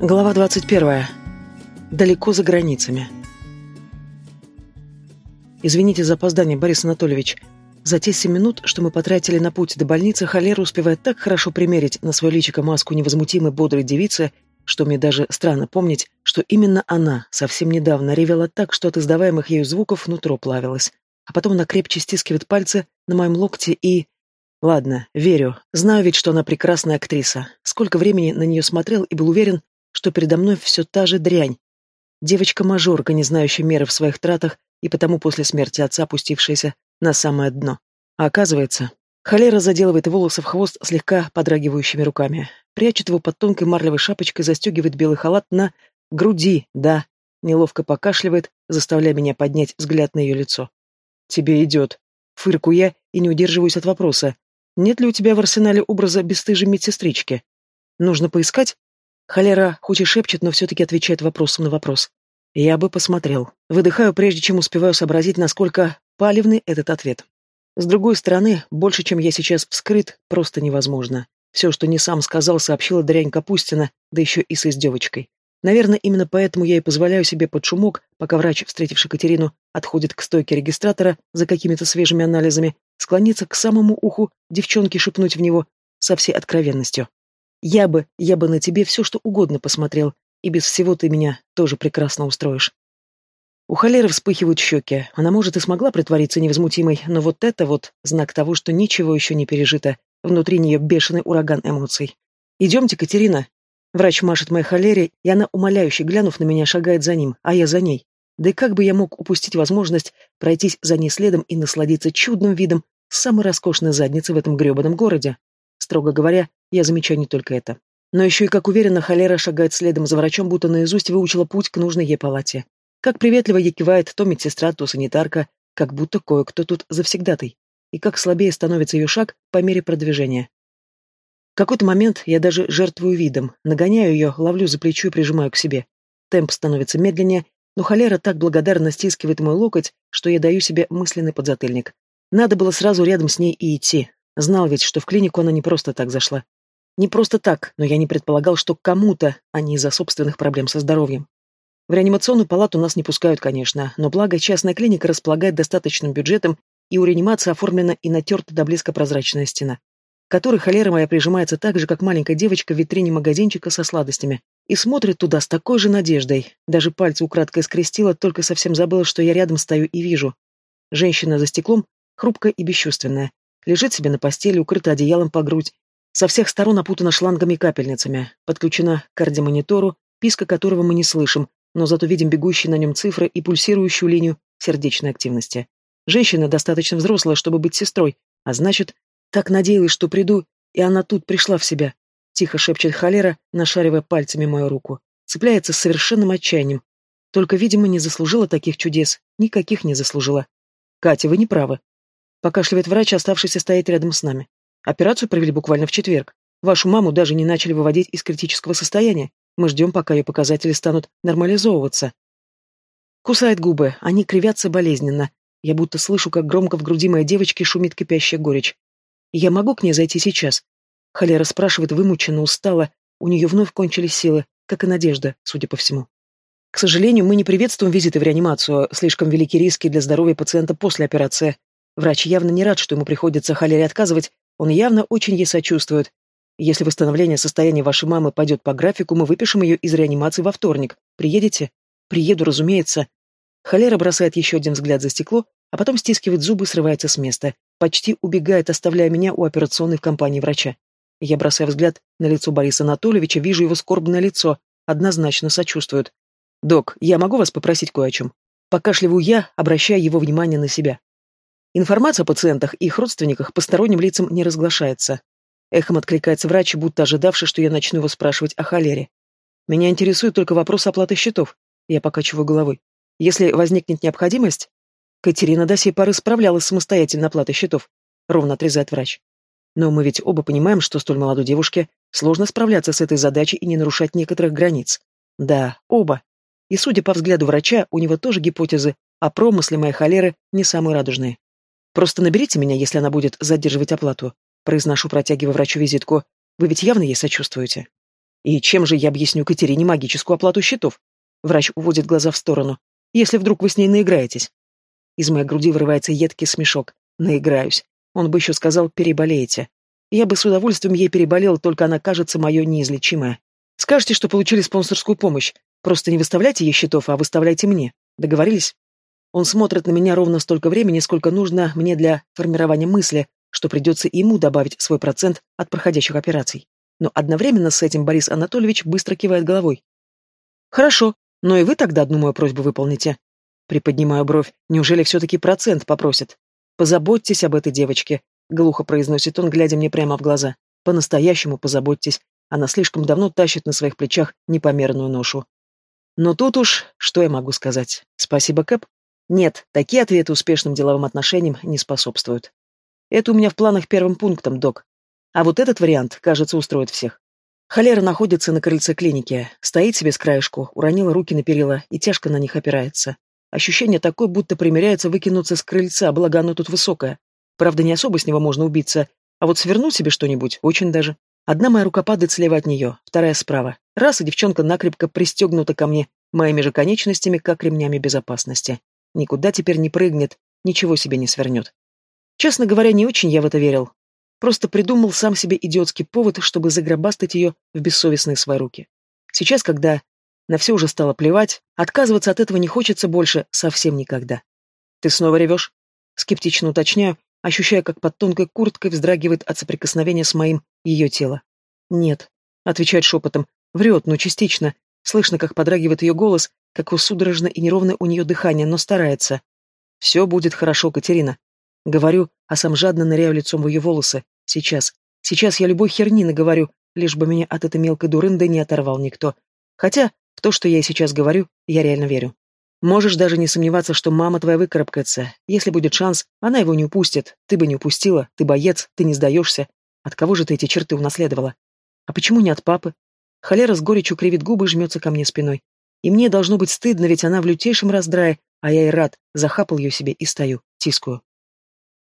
Глава 21. Далеко за границами. Извините за опоздание, Борис Анатольевич. За те семь минут, что мы потратили на путь до больницы, холера успевает так хорошо примерить на свое личико маску невозмутимой бодрой девицы, что мне даже странно помнить, что именно она совсем недавно ревела так, что от издаваемых ею звуков нутро плавилось. А потом она крепче стискивает пальцы на моем локте и... Ладно, верю. Знаю ведь, что она прекрасная актриса. Сколько времени на нее смотрел и был уверен, что передо мной все та же дрянь. Девочка-мажорка, не знающая меры в своих тратах и потому после смерти отца опустившаяся на самое дно. А оказывается, холера заделывает волосы в хвост слегка подрагивающими руками, прячет его под тонкой марлевой шапочкой, застегивает белый халат на груди, да, неловко покашливает, заставляя меня поднять взгляд на ее лицо. «Тебе идет», — фырку я и не удерживаюсь от вопроса. «Нет ли у тебя в арсенале образа бесстыжей медсестрички? Нужно поискать?» Холера хоть и шепчет, но все-таки отвечает вопросом на вопрос. Я бы посмотрел. Выдыхаю, прежде чем успеваю сообразить, насколько палевный этот ответ. С другой стороны, больше, чем я сейчас вскрыт, просто невозможно. Все, что не сам сказал, сообщила дрянь Капустина, да еще и с издевочкой. Наверное, именно поэтому я и позволяю себе под шумок, пока врач, встретивший Катерину, отходит к стойке регистратора за какими-то свежими анализами, склониться к самому уху девчонки шепнуть в него со всей откровенностью. Я бы, я бы на тебе все, что угодно посмотрел, и без всего ты меня тоже прекрасно устроишь. У холеры вспыхивают щеки. Она, может, и смогла притвориться невозмутимой, но вот это вот знак того, что ничего еще не пережито. Внутри нее бешеный ураган эмоций. «Идемте, Катерина». Врач машет моей холере, и она, умоляюще глянув на меня, шагает за ним, а я за ней. Да и как бы я мог упустить возможность пройтись за ней следом и насладиться чудным видом самой роскошной задницы в этом гребаном городе? Строго говоря, я замечаю не только это. Но еще и как уверенно холера шагает следом за врачом, будто наизусть выучила путь к нужной ей палате. Как приветливо ей кивает то медсестра, то санитарка, как будто кое-кто тут завсегдатый. И как слабее становится ее шаг по мере продвижения. В какой-то момент я даже жертвую видом, нагоняю ее, ловлю за плечо и прижимаю к себе. Темп становится медленнее, но холера так благодарно стискивает мой локоть, что я даю себе мысленный подзатыльник. Надо было сразу рядом с ней и идти. Знал ведь, что в клинику она не просто так зашла. Не просто так, но я не предполагал, что кому-то, а не из-за собственных проблем со здоровьем. В реанимационную палату нас не пускают, конечно, но благо частная клиника располагает достаточным бюджетом, и у реанимации оформлена и натерта до близко прозрачная стена, которой холера моя прижимается так же, как маленькая девочка в витрине магазинчика со сладостями, и смотрит туда с такой же надеждой. Даже пальцы украдкой скрестила, только совсем забыла, что я рядом стою и вижу. Женщина за стеклом, хрупкая и бесчувственная, лежит себе на постели, укрыта одеялом по грудь, со всех сторон опутана шлангами и капельницами, подключена к кардиомонитору, писка которого мы не слышим, но зато видим бегущие на нем цифры и пульсирующую линию сердечной активности. Женщина достаточно взрослая, чтобы быть сестрой, а значит, так надеялась, что приду, и она тут пришла в себя. Тихо шепчет холера, нашаривая пальцами мою руку. Цепляется с совершенным отчаянием. Только, видимо, не заслужила таких чудес. Никаких не заслужила. Катя, вы не правы. Покашливает врач, оставшийся стоять рядом с нами. Операцию провели буквально в четверг. Вашу маму даже не начали выводить из критического состояния. Мы ждем, пока ее показатели станут нормализовываться. Кусает губы, они кривятся болезненно. Я будто слышу, как громко в груди моей девочки шумит кипящая горечь. Я могу к ней зайти сейчас? Холера спрашивает вымученно, устала. У нее вновь кончились силы, как и надежда, судя по всему. К сожалению, мы не приветствуем визиты в реанимацию, слишком велики риски для здоровья пациента после операции. Врач явно не рад, что ему приходится холере отказывать, он явно очень ей сочувствует. Если восстановление состояния вашей мамы пойдет по графику, мы выпишем ее из реанимации во вторник. Приедете? Приеду, разумеется. Холера бросает еще один взгляд за стекло, а потом стискивает зубы и срывается с места. Почти убегает, оставляя меня у операционной в компании врача. Я бросаю взгляд на лицо Бориса Анатольевича, вижу его скорбное лицо. Однозначно сочувствует. «Док, я могу вас попросить кое о чем?» Покашливаю я, обращая его внимание на себя. Информация о пациентах и их родственниках посторонним лицам не разглашается. Эхом откликается врач, будто ожидавший, что я начну его спрашивать о холере. Меня интересует только вопрос оплаты счетов. Я покачиваю головой. Если возникнет необходимость... Катерина до сей поры справлялась самостоятельно оплатой счетов. Ровно отрезает врач. Но мы ведь оба понимаем, что столь молодой девушке сложно справляться с этой задачей и не нарушать некоторых границ. Да, оба. И судя по взгляду врача, у него тоже гипотезы, а промыслы моей холеры не самые радужные. Просто наберите меня, если она будет задерживать оплату. Произношу, протягивая врачу визитку. Вы ведь явно ей сочувствуете. И чем же я объясню Катерине магическую оплату счетов? Врач уводит глаза в сторону. Если вдруг вы с ней наиграетесь. Из моей груди вырывается едкий смешок. Наиграюсь. Он бы еще сказал «переболеете». Я бы с удовольствием ей переболел, только она кажется мое неизлечимое. Скажете, что получили спонсорскую помощь. Просто не выставляйте ей счетов, а выставляйте мне. Договорились? Он смотрит на меня ровно столько времени, сколько нужно мне для формирования мысли, что придется ему добавить свой процент от проходящих операций. Но одновременно с этим Борис Анатольевич быстро кивает головой. «Хорошо, но и вы тогда одну мою просьбу выполните». Приподнимаю бровь. Неужели все-таки процент попросит? «Позаботьтесь об этой девочке», — глухо произносит он, глядя мне прямо в глаза. «По-настоящему позаботьтесь. Она слишком давно тащит на своих плечах непомерную ношу». Но тут уж, что я могу сказать? Спасибо, Кэп. Нет, такие ответы успешным деловым отношениям не способствуют. Это у меня в планах первым пунктом, док. А вот этот вариант, кажется, устроит всех. Холера находится на крыльце клиники, стоит себе с краешку, уронила руки на перила и тяжко на них опирается. Ощущение такое, будто примеряется выкинуться с крыльца, благо оно тут высокое. Правда, не особо с него можно убиться, а вот свернуть себе что-нибудь очень даже. Одна моя рука падает слева от нее, вторая справа. Раз, и девчонка накрепко пристегнута ко мне, моими же конечностями, как ремнями безопасности. Никуда теперь не прыгнет, ничего себе не свернет. Честно говоря, не очень я в это верил. Просто придумал сам себе идиотский повод, чтобы загробастать ее в бессовестные свои руки. Сейчас, когда на все уже стало плевать, отказываться от этого не хочется больше совсем никогда. «Ты снова ревешь?» Скептично уточняю, ощущая, как под тонкой курткой вздрагивает от соприкосновения с моим ее тело. «Нет», — отвечает шепотом, врет, но частично. Слышно, как подрагивает ее голос, как судорожно и неровно у нее дыхание, но старается. «Все будет хорошо, Катерина». Говорю, а сам жадно ныряю лицом в ее волосы. Сейчас. Сейчас я любой херни наговорю, лишь бы меня от этой мелкой дурынды не оторвал никто. Хотя, в то, что я сейчас говорю, я реально верю. Можешь даже не сомневаться, что мама твоя выкарабкается. Если будет шанс, она его не упустит. Ты бы не упустила. Ты боец, ты не сдаешься. От кого же ты эти черты унаследовала? А почему не от папы? Холера с горечью кривит губы и жмется ко мне спиной. И мне должно быть стыдно, ведь она в лютейшем раздрае, а я и рад, захапал ее себе и стою, тискую.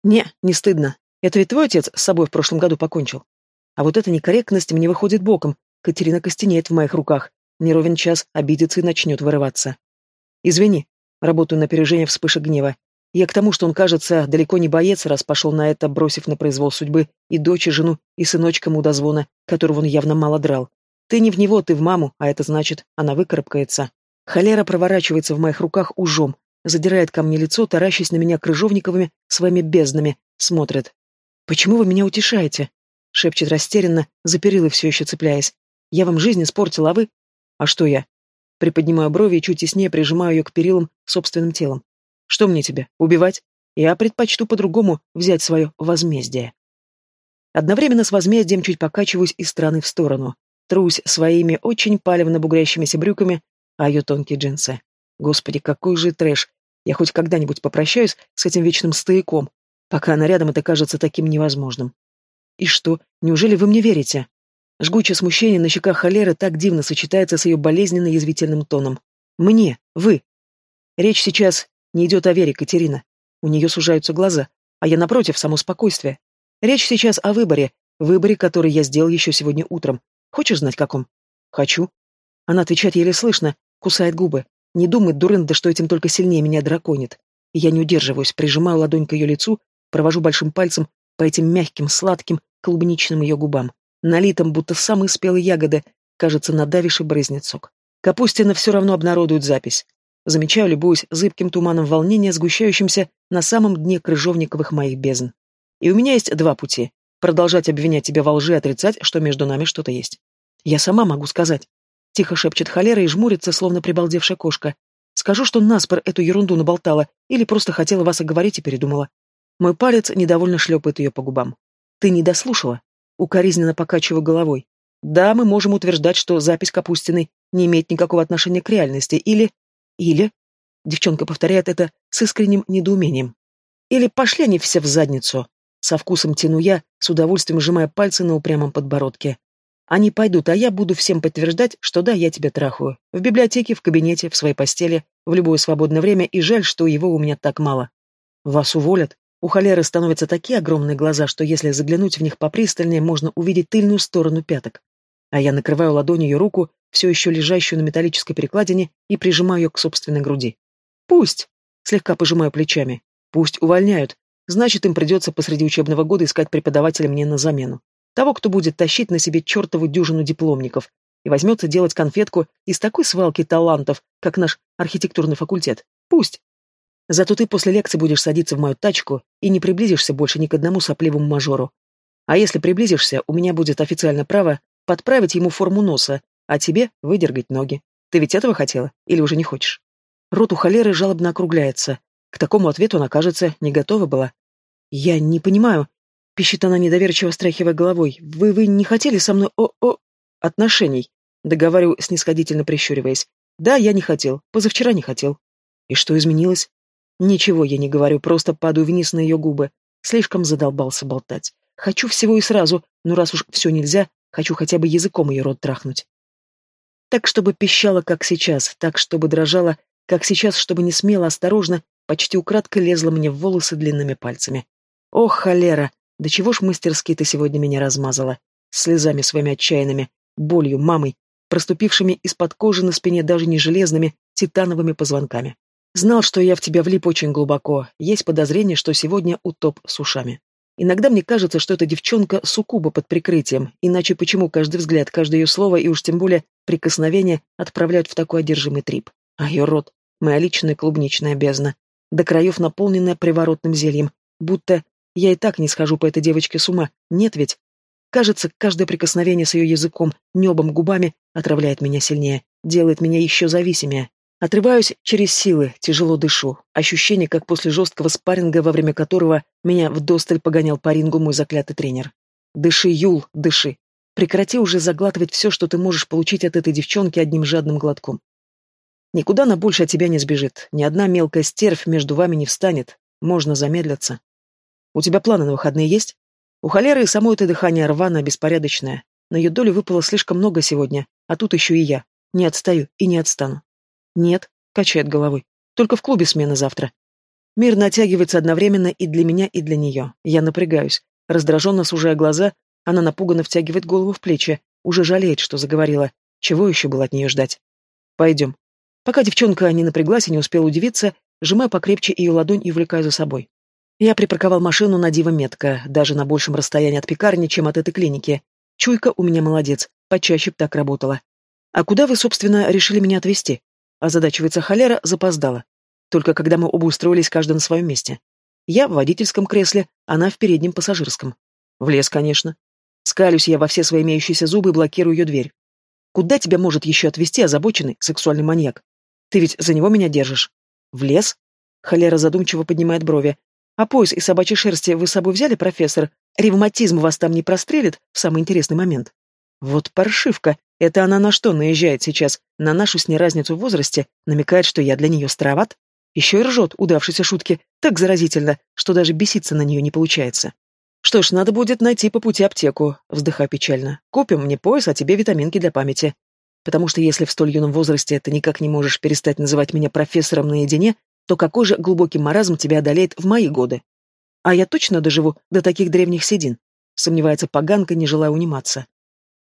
Не, не стыдно. Это ведь твой отец с собой в прошлом году покончил. А вот эта некорректность мне выходит боком. Катерина костенеет в моих руках. Не ровен час обидится и начнет вырываться. Извини, работаю на опережение вспышек гнева. Я к тому, что он, кажется, далеко не боец, раз пошел на это, бросив на произвол судьбы и дочь, и жену, и сыночка мудозвона, которого он явно мало драл. Ты не в него, ты в маму, а это значит, она выкарабкается. Холера проворачивается в моих руках ужом, задирает ко мне лицо, таращась на меня крыжовниковыми своими безднами, смотрит. «Почему вы меня утешаете?» — шепчет растерянно, за перилы все еще цепляясь. «Я вам жизнь испортила, а вы...» «А что я?» Приподнимаю брови и чуть теснее прижимаю ее к перилам собственным телом. «Что мне тебе, убивать? Я предпочту по-другому взять свое возмездие». Одновременно с возмездием чуть покачиваюсь из стороны в сторону. Трусь своими очень палевно бугрящимися брюками, а ее тонкие джинсы. Господи, какой же трэш. Я хоть когда-нибудь попрощаюсь с этим вечным стояком. Пока она рядом, это кажется таким невозможным. И что, неужели вы мне верите? Жгучее смущение на щеках холеры так дивно сочетается с ее болезненно-язвительным тоном. Мне, вы. Речь сейчас не идет о вере, Катерина. У нее сужаются глаза, а я, напротив, само спокойствие. Речь сейчас о выборе, выборе, который я сделал еще сегодня утром. Хочешь знать, каком? Хочу. Она отвечает еле слышно, кусает губы. Не думает дурында, что этим только сильнее меня драконит. И я не удерживаюсь, прижимаю ладонь к ее лицу, провожу большим пальцем по этим мягким, сладким, клубничным ее губам налитом, будто самые спелые ягоды, кажется, надавишь и брызнет сок. Капустина все равно обнародует запись. Замечаю, любуюсь зыбким туманом волнения, сгущающимся на самом дне крыжовниковых моих бездн. И у меня есть два пути. Продолжать обвинять тебя во лжи и отрицать, что между нами что-то есть. Я сама могу сказать. Тихо шепчет холера и жмурится, словно прибалдевшая кошка. Скажу, что наспор эту ерунду наболтала, или просто хотела вас оговорить и передумала. Мой палец недовольно шлепает ее по губам. Ты не дослушала укоризненно покачиваю головой. Да, мы можем утверждать, что запись Капустиной не имеет никакого отношения к реальности, или... Или... Девчонка повторяет это с искренним недоумением. Или пошли они все в задницу. Со вкусом тяну я, с удовольствием сжимая пальцы на упрямом подбородке. Они пойдут, а я буду всем подтверждать, что да, я тебя трахаю. В библиотеке, в кабинете, в своей постели, в любое свободное время, и жаль, что его у меня так мало. Вас уволят, у холеры становятся такие огромные глаза, что если заглянуть в них попристальнее, можно увидеть тыльную сторону пяток. а я накрываю ладонью руку, все еще лежащую на металлической перекладине, и прижимаю ее к собственной груди. «Пусть!» — слегка пожимаю плечами. «Пусть увольняют. Значит, им придется посреди учебного года искать преподавателя мне на замену. Того, кто будет тащить на себе чертову дюжину дипломников и возьмется делать конфетку из такой свалки талантов, как наш архитектурный факультет. Пусть. Зато ты после лекции будешь садиться в мою тачку и не приблизишься больше ни к одному сопливому мажору. А если приблизишься, у меня будет официальное право подправить ему форму носа, а тебе выдергать ноги. Ты ведь этого хотела? Или уже не хочешь? Рот у холеры жалобно округляется. К такому ответу она, кажется, не готова была. «Я не понимаю», — пищит она недоверчиво, стряхивая головой. «Вы, вы не хотели со мной о-о...» «Отношений», — договариваю, снисходительно прищуриваясь. «Да, я не хотел. Позавчера не хотел». «И что изменилось?» «Ничего я не говорю, просто падаю вниз на ее губы. Слишком задолбался болтать. Хочу всего и сразу, но раз уж все нельзя, хочу хотя бы языком ее рот трахнуть». Так, чтобы пищала, как сейчас, так, чтобы дрожала, как сейчас, чтобы не смело, осторожно, почти украдкой лезла мне в волосы длинными пальцами. Ох, холера, да чего ж мастерски ты сегодня меня размазала. Слезами своими отчаянными, болью, мамой, проступившими из-под кожи на спине даже не железными, титановыми позвонками. Знал, что я в тебя влип очень глубоко. Есть подозрение, что сегодня утоп с ушами. Иногда мне кажется, что эта девчонка суккуба под прикрытием, иначе почему каждый взгляд, каждое ее слово и уж тем более прикосновение отправляют в такой одержимый трип? А ее рот — моя личная клубничная бездна, до краев наполненная приворотным зельем, будто я и так не схожу по этой девочке с ума, нет ведь? Кажется, каждое прикосновение с ее языком, небом, губами отравляет меня сильнее, делает меня еще зависимее. Отрываюсь через силы, тяжело дышу. Ощущение, как после жесткого спарринга, во время которого меня вдосталь погонял по рингу мой заклятый тренер. Дыши, Юл, дыши. Прекрати уже заглатывать все, что ты можешь получить от этой девчонки одним жадным глотком. Никуда она больше от тебя не сбежит. Ни одна мелкая стервь между вами не встанет. Можно замедлиться. У тебя планы на выходные есть? У холеры само это дыхание рваное, беспорядочное. На ее долю выпало слишком много сегодня, а тут еще и я. Не отстаю и не отстану. Нет, качает головой. Только в клубе смена завтра. Мир натягивается одновременно и для меня, и для нее. Я напрягаюсь. Раздраженно сужая глаза, она напуганно втягивает голову в плечи, уже жалеет, что заговорила. Чего еще было от нее ждать? Пойдем. Пока девчонка не напряглась и не успела удивиться, сжимаю покрепче ее ладонь и увлекаю за собой. Я припарковал машину на диво метко, даже на большем расстоянии от пекарни, чем от этой клиники. Чуйка у меня молодец, почаще б так работала. А куда вы, собственно, решили меня отвезти? Озадачивается холера, запоздала. Только когда мы оба устроились каждый на своем месте. Я в водительском кресле, она в переднем пассажирском. В лес, конечно. Скалюсь я во все свои имеющиеся зубы и блокирую ее дверь. Куда тебя может еще отвезти озабоченный сексуальный маньяк? Ты ведь за него меня держишь. В лес? Холера задумчиво поднимает брови. А пояс и собачьей шерсти вы с собой взяли, профессор? Ревматизм вас там не прострелит в самый интересный момент? Вот паршивка. Это она на что наезжает сейчас? На нашу с ней разницу в возрасте? Намекает, что я для нее староват? Еще и ржет удавшейся шутки. Так заразительно, что даже беситься на нее не получается. Что ж, надо будет найти по пути аптеку, вздыхая печально. Купим мне пояс, а тебе витаминки для памяти. Потому что если в столь юном возрасте ты никак не можешь перестать называть меня профессором наедине, то какой же глубокий маразм тебя одолеет в мои годы? А я точно доживу до таких древних седин? Сомневается поганка, не желая униматься.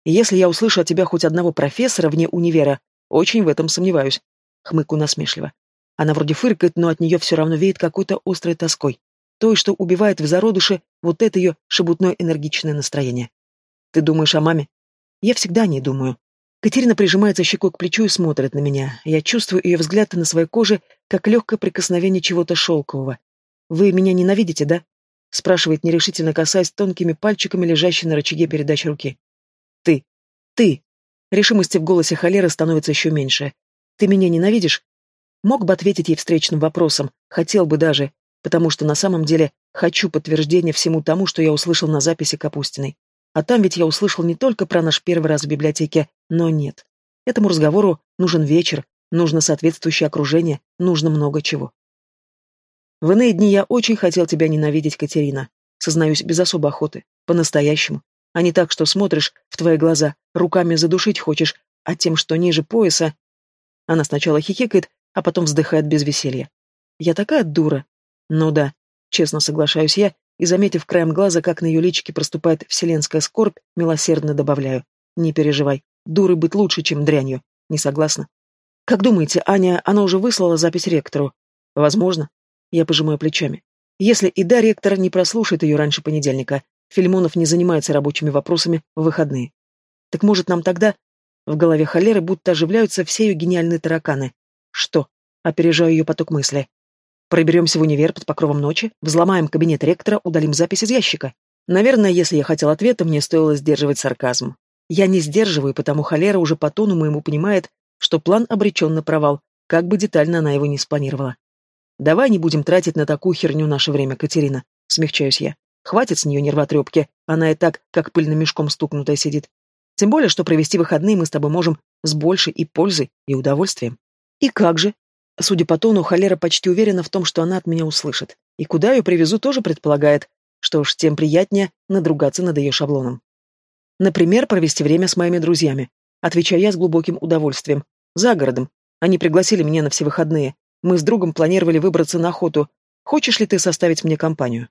Если я услышу от тебя хоть одного профессора вне универа, очень в этом сомневаюсь. Хмыку насмешливо. Она вроде фыркает, но от нее все равно веет какой-то острой тоской. Той, что убивает в зародыше вот это ее шебутное энергичное настроение. Ты думаешь о маме? Я всегда о ней думаю. Катерина прижимается щекой к плечу и смотрит на меня. Я чувствую ее взгляд на своей коже, как легкое прикосновение чего-то шелкового. «Вы меня ненавидите, да?» — спрашивает, нерешительно касаясь тонкими пальчиками, лежащей на рычаге передачи руки. «Ты! Ты!» Решимости в голосе холеры становится еще меньше. «Ты меня ненавидишь?» Мог бы ответить ей встречным вопросом, хотел бы даже, потому что на самом деле хочу подтверждения всему тому, что я услышал на записи Капустиной. А там ведь я услышал не только про наш первый раз в библиотеке, но нет. Этому разговору нужен вечер, нужно соответствующее окружение, нужно много чего. В иные дни я очень хотел тебя ненавидеть, Катерина. Сознаюсь, без особой охоты. По-настоящему. А не так, что смотришь в твои глаза, руками задушить хочешь, а тем, что ниже пояса... Она сначала хихикает, а потом вздыхает без веселья. Я такая дура. Ну да, честно соглашаюсь я, и, заметив краем глаза, как на ее личике проступает вселенская скорбь, милосердно добавляю. Не переживай. Дурой быть лучше, чем дрянью. Не согласна? Как думаете, Аня, она уже выслала запись ректору? Возможно. Я пожимаю плечами. Если и да, ректор не прослушает ее раньше понедельника. Фильмонов не занимается рабочими вопросами в выходные. Так может нам тогда... В голове холеры будто оживляются все ее гениальные тараканы. Что? Опережаю ее поток мысли. Проберемся в универ под покровом ночи, взломаем кабинет ректора, удалим запись из ящика. Наверное, если я хотел ответа, мне стоило сдерживать сарказм. Я не сдерживаю, потому холера уже по тону моему понимает, что план обречен на провал, как бы детально она его не спланировала. «Давай не будем тратить на такую херню наше время, Катерина», — смягчаюсь я. «Хватит с нее нервотрепки, она и так, как пыльным мешком стукнутая сидит. Тем более, что провести выходные мы с тобой можем с большей и пользой, и удовольствием». «И как же?» Судя по тону, холера почти уверена в том, что она от меня услышит. И куда ее привезу, тоже предполагает, что уж тем приятнее надругаться над ее шаблоном. Например, провести время с моими друзьями. Отвечаю я с глубоким удовольствием. За городом. Они пригласили меня на все выходные. Мы с другом планировали выбраться на охоту. Хочешь ли ты составить мне компанию?